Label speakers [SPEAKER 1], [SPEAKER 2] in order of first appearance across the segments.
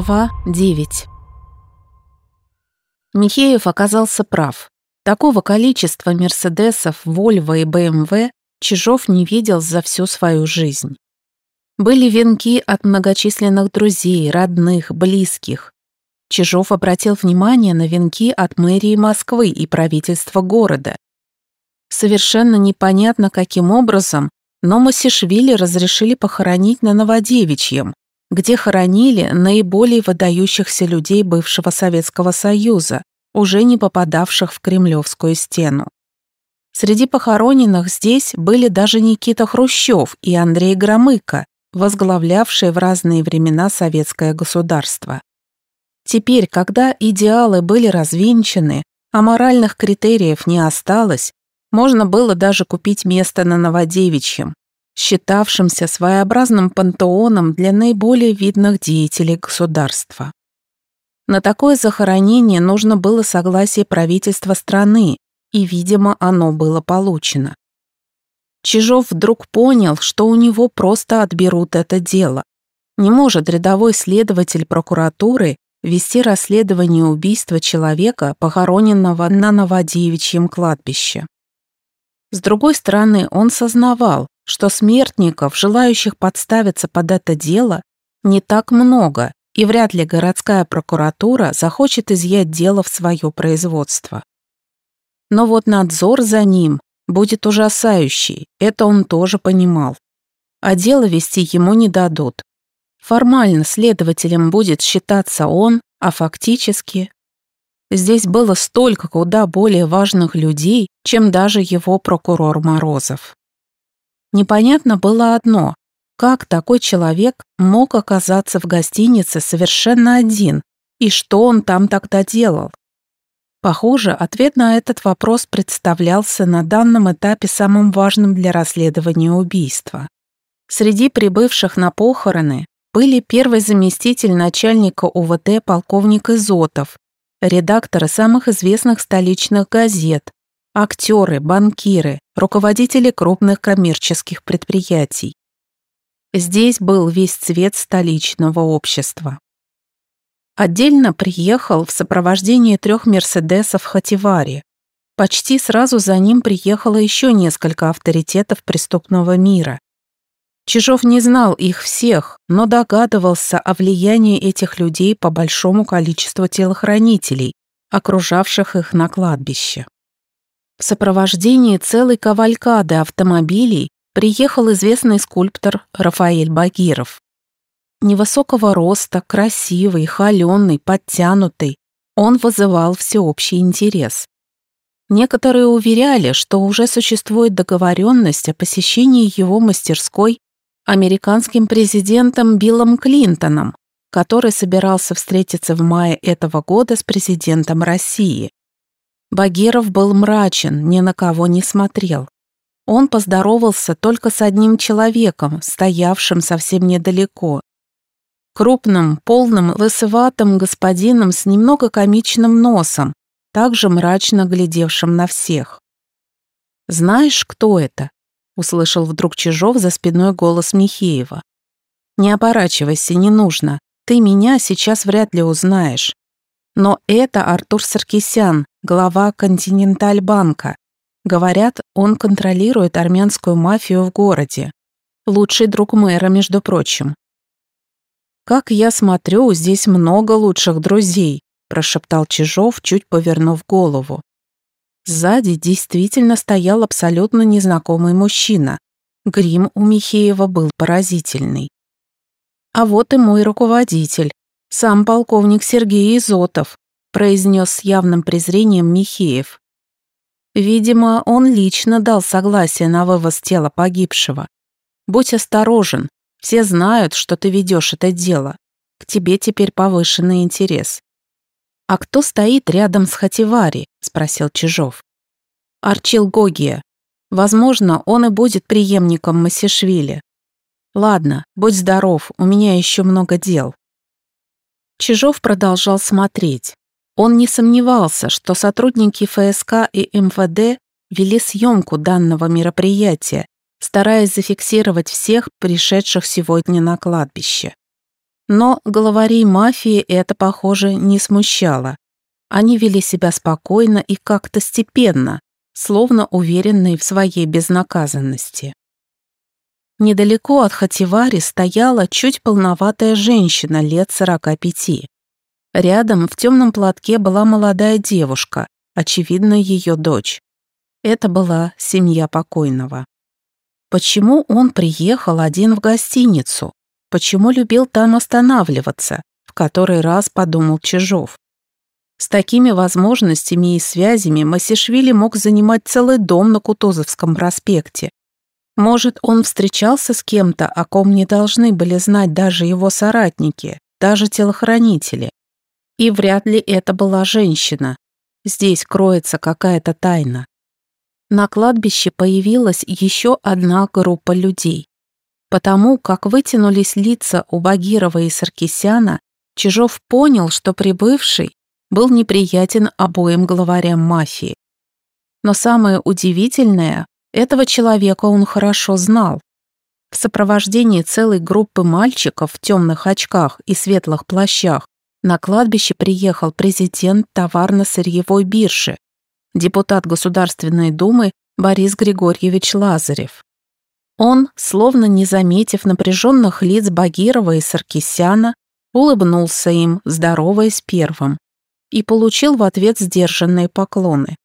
[SPEAKER 1] Глава 9 Михеев оказался прав. Такого количества Мерседесов, Вольво и БМВ Чижов не видел за всю свою жизнь. Были венки от многочисленных друзей, родных, близких. Чижов обратил внимание на венки от мэрии Москвы и правительства города. Совершенно непонятно, каким образом, но Масишвили разрешили похоронить на Новодевичьем, где хоронили наиболее выдающихся людей бывшего Советского Союза, уже не попадавших в Кремлевскую стену. Среди похороненных здесь были даже Никита Хрущев и Андрей Громыко, возглавлявшие в разные времена советское государство. Теперь, когда идеалы были развенчаны, а моральных критериев не осталось, можно было даже купить место на Новодевичьем, считавшимся своеобразным пантеоном для наиболее видных деятелей государства. На такое захоронение нужно было согласие правительства страны, и, видимо, оно было получено. Чижов вдруг понял, что у него просто отберут это дело. Не может рядовой следователь прокуратуры вести расследование убийства человека, похороненного на Новодевичьем кладбище. С другой стороны, он сознавал, что смертников, желающих подставиться под это дело, не так много, и вряд ли городская прокуратура захочет изъять дело в свое производство. Но вот надзор за ним будет ужасающий, это он тоже понимал. А дело вести ему не дадут. Формально следователем будет считаться он, а фактически... Здесь было столько куда более важных людей, чем даже его прокурор Морозов. Непонятно было одно. Как такой человек мог оказаться в гостинице совершенно один, и что он там тогда делал? Похоже, ответ на этот вопрос представлялся на данном этапе самым важным для расследования убийства. Среди прибывших на похороны были первый заместитель начальника УВД полковник Изотов, редакторы самых известных столичных газет, актеры, банкиры, руководители крупных коммерческих предприятий. Здесь был весь цвет столичного общества. Отдельно приехал в сопровождении трех «Мерседесов» Хативари. Почти сразу за ним приехало еще несколько авторитетов преступного мира. Чижов не знал их всех, но догадывался о влиянии этих людей по большому количеству телохранителей, окружавших их на кладбище. В сопровождении целой кавалькады автомобилей приехал известный скульптор Рафаэль Багиров. Невысокого роста, красивый, холеный, подтянутый, он вызывал всеобщий интерес. Некоторые уверяли, что уже существует договоренность о посещении его мастерской американским президентом Биллом Клинтоном, который собирался встретиться в мае этого года с президентом России. Багиров был мрачен, ни на кого не смотрел. Он поздоровался только с одним человеком, стоявшим совсем недалеко. Крупным, полным, лысоватым господином с немного комичным носом, также мрачно глядевшим на всех. «Знаешь, кто это?» — услышал вдруг Чижов за спиной голос Михеева. «Не оборачивайся, не нужно. Ты меня сейчас вряд ли узнаешь. Но это Артур Саркисян, глава Континенталь-банка. Говорят, он контролирует армянскую мафию в городе. Лучший друг мэра, между прочим. «Как я смотрю, здесь много лучших друзей», прошептал Чижов, чуть повернув голову. Сзади действительно стоял абсолютно незнакомый мужчина. Грим у Михеева был поразительный. А вот и мой руководитель, сам полковник Сергей Изотов, произнес с явным презрением Михеев. Видимо, он лично дал согласие на вывоз тела погибшего. Будь осторожен, все знают, что ты ведешь это дело. К тебе теперь повышенный интерес. «А кто стоит рядом с Хативари?» — спросил Чижов. «Арчил Гогия. Возможно, он и будет преемником Масишвили. Ладно, будь здоров, у меня еще много дел». Чижов продолжал смотреть. Он не сомневался, что сотрудники ФСК и МВД вели съемку данного мероприятия, стараясь зафиксировать всех пришедших сегодня на кладбище. Но главарей мафии это, похоже, не смущало. Они вели себя спокойно и как-то степенно, словно уверенные в своей безнаказанности. Недалеко от Хативари стояла чуть полноватая женщина лет сорока пяти. Рядом в темном платке была молодая девушка, очевидно, ее дочь. Это была семья покойного. Почему он приехал один в гостиницу? Почему любил там останавливаться? В который раз подумал Чижов. С такими возможностями и связями Масишвили мог занимать целый дом на Кутузовском проспекте. Может, он встречался с кем-то, о ком не должны были знать даже его соратники, даже телохранители. И вряд ли это была женщина. Здесь кроется какая-то тайна. На кладбище появилась еще одна группа людей. Потому как вытянулись лица у Багирова и Саркисяна, Чижов понял, что прибывший был неприятен обоим главарям мафии. Но самое удивительное, этого человека он хорошо знал. В сопровождении целой группы мальчиков в темных очках и светлых плащах на кладбище приехал президент товарно-сырьевой биржи, депутат Государственной Думы Борис Григорьевич Лазарев. Он, словно не заметив напряженных лиц Багирова и Саркисяна, улыбнулся им, здороваясь первым, и получил в ответ сдержанные поклоны.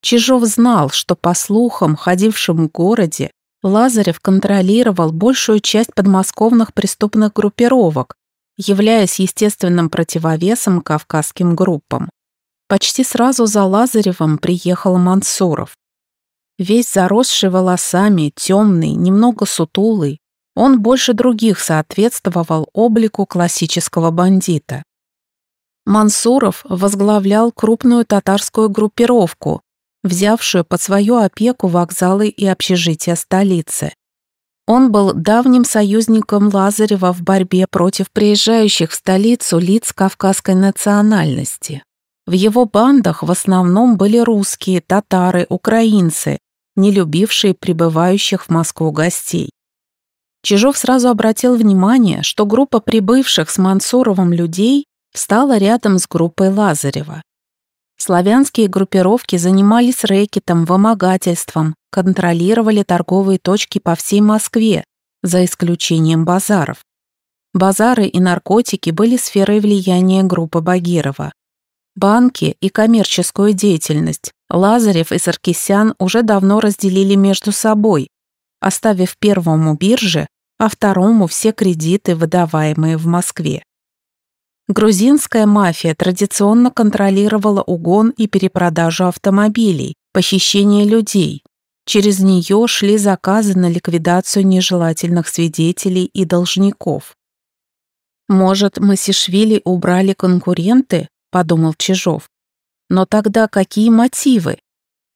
[SPEAKER 1] Чижов знал, что, по слухам, ходившим в городе, Лазарев контролировал большую часть подмосковных преступных группировок, являясь естественным противовесом кавказским группам. Почти сразу за Лазаревым приехал Мансуров. Весь заросший волосами, темный, немного сутулый, он больше других соответствовал облику классического бандита. Мансуров возглавлял крупную татарскую группировку, взявшую под свою опеку вокзалы и общежития столицы. Он был давним союзником Лазарева в борьбе против приезжающих в столицу лиц кавказской национальности. В его бандах в основном были русские, татары, украинцы, не любившие прибывающих в Москву гостей. Чижов сразу обратил внимание, что группа прибывших с Мансуровым людей встала рядом с группой Лазарева. Славянские группировки занимались рэкетом, вымогательством, контролировали торговые точки по всей Москве, за исключением базаров. Базары и наркотики были сферой влияния группы Багирова. Банки и коммерческую деятельность Лазарев и Саркисян уже давно разделили между собой, оставив первому бирже, а второму все кредиты, выдаваемые в Москве. Грузинская мафия традиционно контролировала угон и перепродажу автомобилей, похищение людей. Через нее шли заказы на ликвидацию нежелательных свидетелей и должников. «Может, Масишвили убрали конкуренты?» – подумал Чижов. «Но тогда какие мотивы?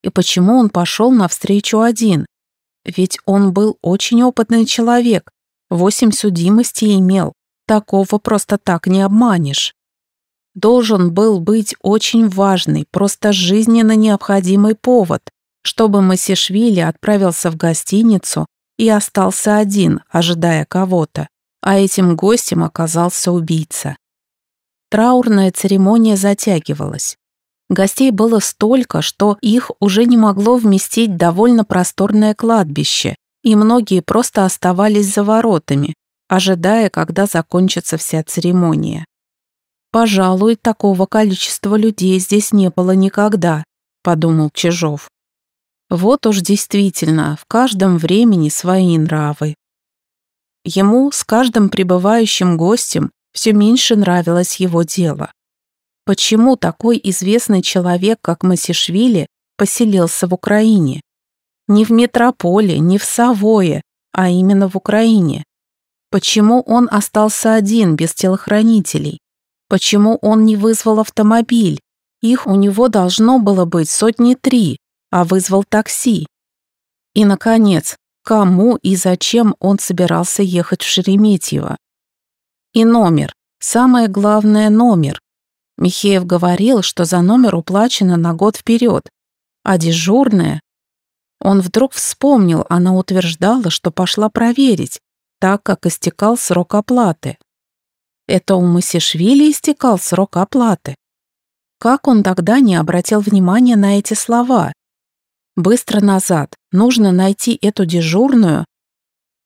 [SPEAKER 1] И почему он пошел навстречу один? Ведь он был очень опытный человек, восемь судимостей имел, Такого просто так не обманешь. Должен был быть очень важный, просто жизненно необходимый повод, чтобы Масишвили отправился в гостиницу и остался один, ожидая кого-то, а этим гостем оказался убийца. Траурная церемония затягивалась. Гостей было столько, что их уже не могло вместить довольно просторное кладбище, и многие просто оставались за воротами, ожидая, когда закончится вся церемония. «Пожалуй, такого количества людей здесь не было никогда», — подумал Чижов. Вот уж действительно, в каждом времени свои нравы. Ему с каждым прибывающим гостем все меньше нравилось его дело. Почему такой известный человек, как Масишвили, поселился в Украине? Не в метрополе, не в Савое, а именно в Украине. Почему он остался один, без телохранителей? Почему он не вызвал автомобиль? Их у него должно было быть сотни три, а вызвал такси. И, наконец, кому и зачем он собирался ехать в Шереметьево? И номер. Самое главное – номер. Михеев говорил, что за номер уплачено на год вперед, а дежурная... Он вдруг вспомнил, она утверждала, что пошла проверить, так как истекал срок оплаты. Это у Масишвили истекал срок оплаты. Как он тогда не обратил внимания на эти слова? Быстро назад, нужно найти эту дежурную.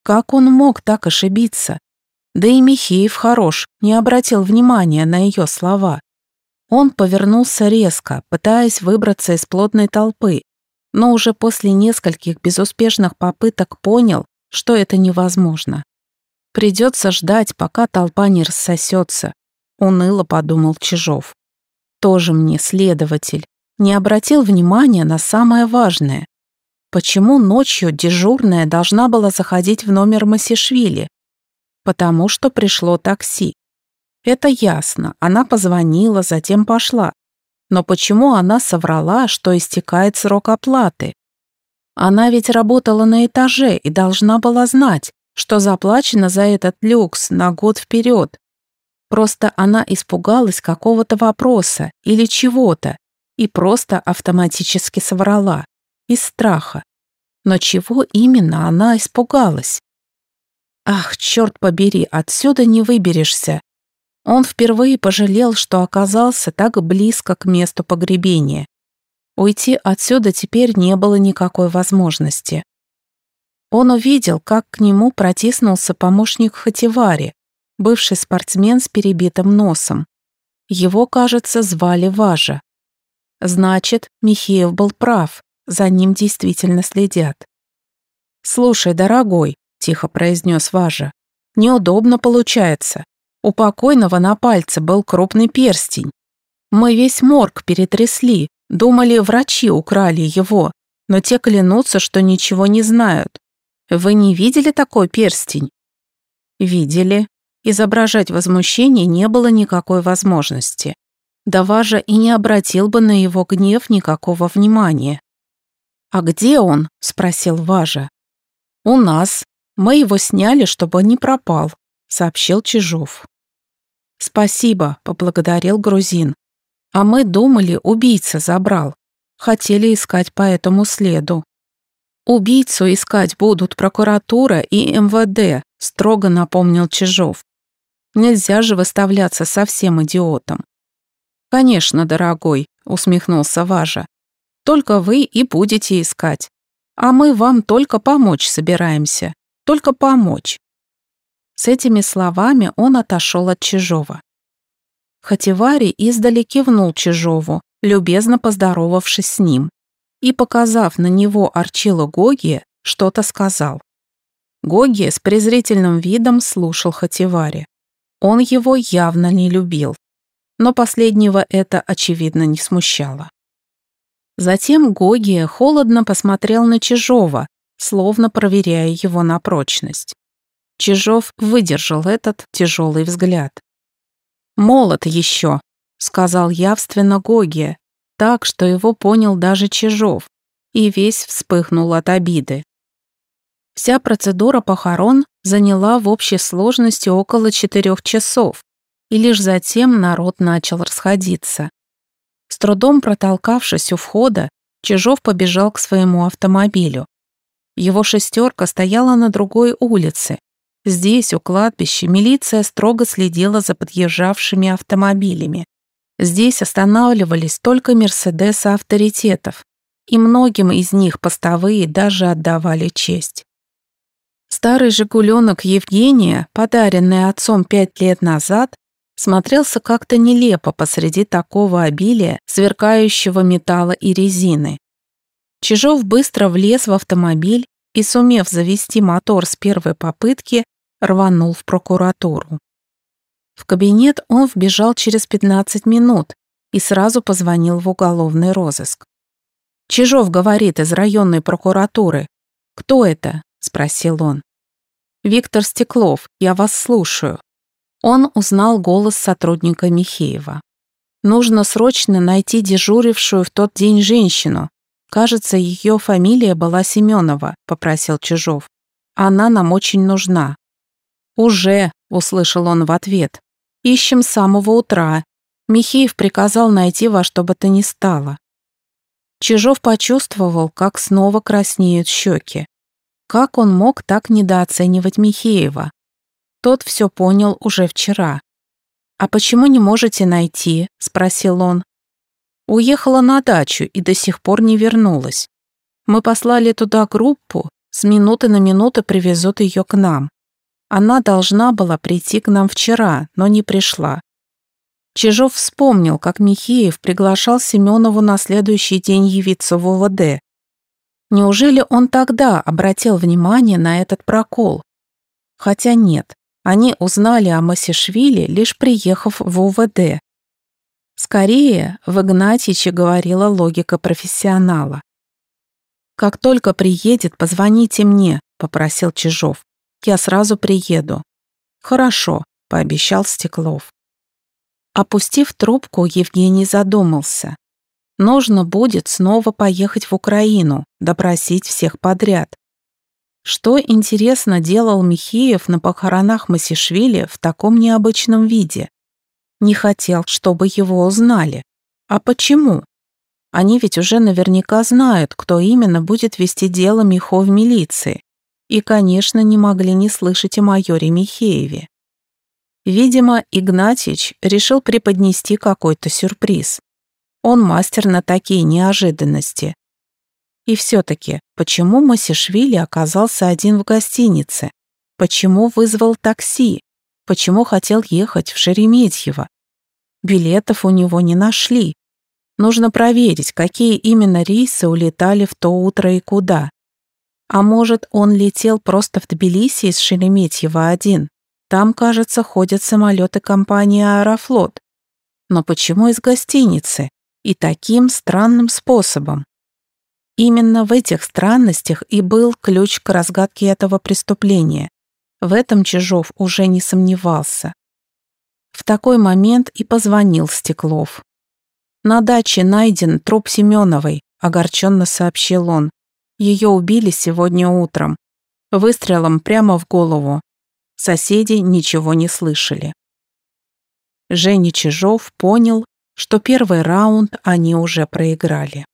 [SPEAKER 1] Как он мог так ошибиться? Да и Михеев хорош, не обратил внимания на ее слова. Он повернулся резко, пытаясь выбраться из плотной толпы, но уже после нескольких безуспешных попыток понял, что это невозможно. Придется ждать, пока толпа не рассосется, уныло подумал Чижов. Тоже мне следователь, не обратил внимания на самое важное. Почему ночью дежурная должна была заходить в номер Масишвили? Потому что пришло такси. Это ясно, она позвонила, затем пошла. Но почему она соврала, что истекает срок оплаты? Она ведь работала на этаже и должна была знать, что заплачено за этот люкс на год вперед. Просто она испугалась какого-то вопроса или чего-то и просто автоматически соврала. Из страха. Но чего именно она испугалась? Ах, черт побери, отсюда не выберешься. Он впервые пожалел, что оказался так близко к месту погребения. Уйти отсюда теперь не было никакой возможности. Он увидел, как к нему протиснулся помощник Хативари, бывший спортсмен с перебитым носом. Его, кажется, звали Важа. Значит, Михеев был прав, за ним действительно следят. «Слушай, дорогой», — тихо произнес Важа, — «неудобно получается. У покойного на пальце был крупный перстень. Мы весь морг перетрясли, думали, врачи украли его, но те клянутся, что ничего не знают. Вы не видели такой перстень?» «Видели». Изображать возмущение не было никакой возможности. Даважа и не обратил бы на его гнев никакого внимания. «А где он?» — спросил Важа. «У нас. Мы его сняли, чтобы не пропал», — сообщил Чижов. «Спасибо», — поблагодарил грузин. «А мы думали, убийца забрал. Хотели искать по этому следу». «Убийцу искать будут прокуратура и МВД», — строго напомнил Чижов. «Нельзя же выставляться совсем идиотом. «Конечно, дорогой», — усмехнулся Важа. «Только вы и будете искать. А мы вам только помочь собираемся. Только помочь». С этими словами он отошел от Чижова. Хативари издали кивнул Чижову, любезно поздоровавшись с ним, и, показав на него Арчила Гогия, что-то сказал. Гогия с презрительным видом слушал Хативари. Он его явно не любил но последнего это, очевидно, не смущало. Затем Гогия холодно посмотрел на Чижова, словно проверяя его на прочность. Чижов выдержал этот тяжелый взгляд. «Молод еще», — сказал явственно Гогия, так, что его понял даже Чижов, и весь вспыхнул от обиды. Вся процедура похорон заняла в общей сложности около четырех часов, и лишь затем народ начал расходиться. С трудом протолкавшись у входа, Чижов побежал к своему автомобилю. Его шестерка стояла на другой улице. Здесь, у кладбища, милиция строго следила за подъезжавшими автомобилями. Здесь останавливались только «Мерседесы» авторитетов, и многим из них постовые даже отдавали честь. Старый «Жигуленок» Евгения, подаренный отцом пять лет назад, смотрелся как-то нелепо посреди такого обилия сверкающего металла и резины. Чижов быстро влез в автомобиль и, сумев завести мотор с первой попытки, рванул в прокуратуру. В кабинет он вбежал через 15 минут и сразу позвонил в уголовный розыск. «Чижов говорит из районной прокуратуры. Кто это?» – спросил он. «Виктор Стеклов, я вас слушаю». Он узнал голос сотрудника Михеева. Нужно срочно найти дежурившую в тот день женщину. Кажется, ее фамилия была Семенова, попросил Чижов. Она нам очень нужна. Уже, услышал он в ответ. Ищем с самого утра. Михеев приказал найти во что бы то ни стало. Чижов почувствовал, как снова краснеют щеки. Как он мог так недооценивать Михеева? Тот все понял уже вчера. «А почему не можете найти?» – спросил он. «Уехала на дачу и до сих пор не вернулась. Мы послали туда группу, с минуты на минуту привезут ее к нам. Она должна была прийти к нам вчера, но не пришла. Чижов вспомнил, как Михеев приглашал Семенову на следующий день явиться в ОВД. Неужели он тогда обратил внимание на этот прокол? Хотя нет, они узнали о Масишвили, лишь приехав в УВД. Скорее, в Игнатьиче говорила логика профессионала. «Как только приедет, позвоните мне», — попросил Чижов. «Я сразу приеду». «Хорошо», — пообещал Стеклов. Опустив трубку, Евгений задумался. Нужно будет снова поехать в Украину, допросить всех подряд. Что, интересно, делал Михеев на похоронах Масишвили в таком необычном виде? Не хотел, чтобы его узнали. А почему? Они ведь уже наверняка знают, кто именно будет вести дело Михо в милиции. И, конечно, не могли не слышать о майоре Михееве. Видимо, Игнатьич решил преподнести какой-то сюрприз. Он мастер на такие неожиданности. И все-таки, почему Масишвили оказался один в гостинице? Почему вызвал такси? Почему хотел ехать в Шереметьево? Билетов у него не нашли. Нужно проверить, какие именно рейсы улетали в то утро и куда. А может, он летел просто в Тбилиси из Шереметьево один? Там, кажется, ходят самолеты компании «Аэрофлот». Но почему из гостиницы? И таким странным способом? Именно в этих странностях и был ключ к разгадке этого преступления. В этом Чижов уже не сомневался. В такой момент и позвонил Стеклов. «На даче найден труп Семеновой», — огорченно сообщил он. «Ее убили сегодня утром. Выстрелом прямо в голову. Соседи ничего не слышали. Женя Чижов понял, что первый раунд они уже проиграли.